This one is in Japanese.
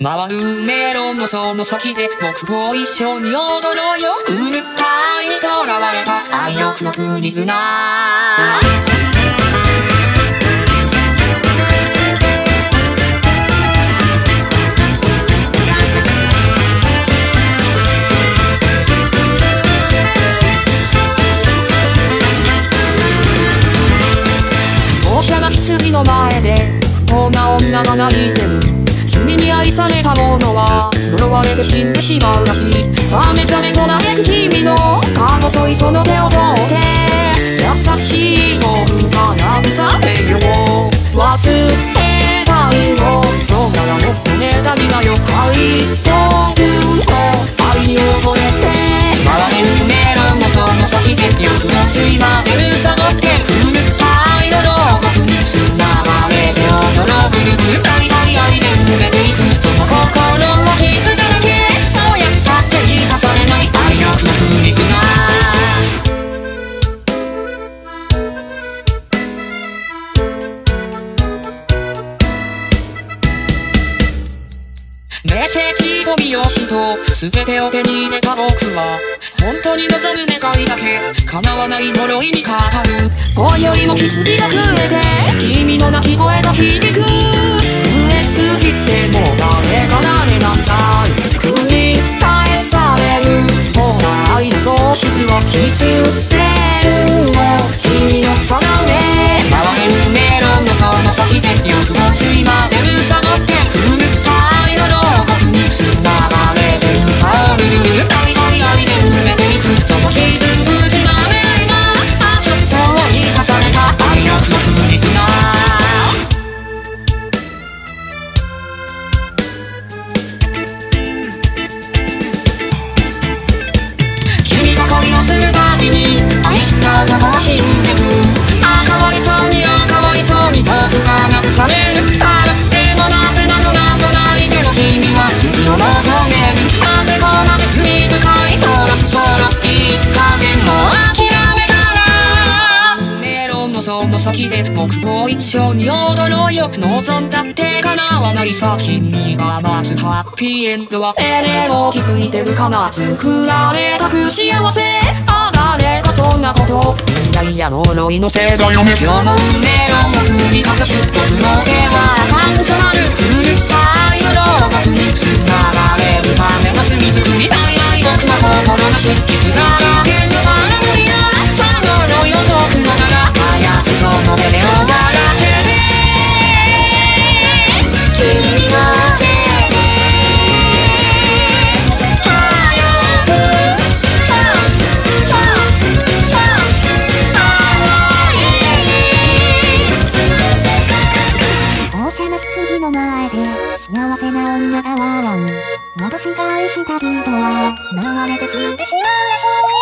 回るメロンのその先で僕も一緒に踊ろうよ。狂った愛に囚われた愛欲のプリズナー。放射な棺の前で不幸な女が泣いてる。君に愛されたものは呪われて死んでしまうらしい。ザメザメと嘆く君のか細いその手を取って優しい僕が慰めよう。忘れたいのそうならもっとねだりがよはい僕の愛に溺れて回れるメロンのその先で欲のつセージと美容師と全てを手に入れた僕は本当に望む願いだけ叶わない呪いに語る。恋よりも狐が増えて君の泣き声が響く。増えすぎてもう誰が誰なんだい繰り返される。ほら愛の喪失を引きした男は死んでくあかわいそうにあかわいそうに僕がなくされるからでもなぜなどなんもないけど君は罪を求めるなぜこんなに深いとらそのいい加減も諦めたらメロンのその先で僕も一緒に踊ろうよ望んだって叶わないさ君が待つハッピーエンドはエレを気づいてるかな作られた幸せあそんなこと。いやいや呪いのせいだよね今日も運命論を振りかざす僕の手は赤く染まる狂った愛の牢獄に繋がれるための罪作りたい愛僕は心なし。傷だら射な棺の前で幸せな女が笑う。私が愛した人は呪われて死んでしまうでしょう